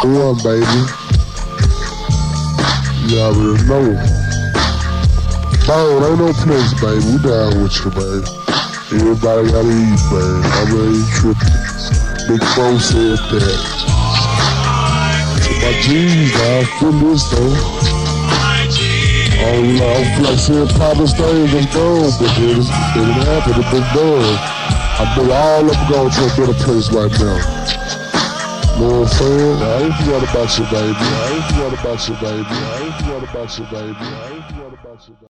one, baby. You already know. Bone, ain't no place, baby. We down with you, baby. Everybody gotta eat, baby. I'm ready tripping. Big Bo said that. My G's, I feel this though. Oh, you know, I'm flexing Papa's things and go, but it, is, it didn't happen, it been done. I know all them going to a better place right now. I'm saying? I ain't forgot about you, baby. I ain't forgot about you, baby. I ain't forgot about you, baby. I ain't forgot about you, baby.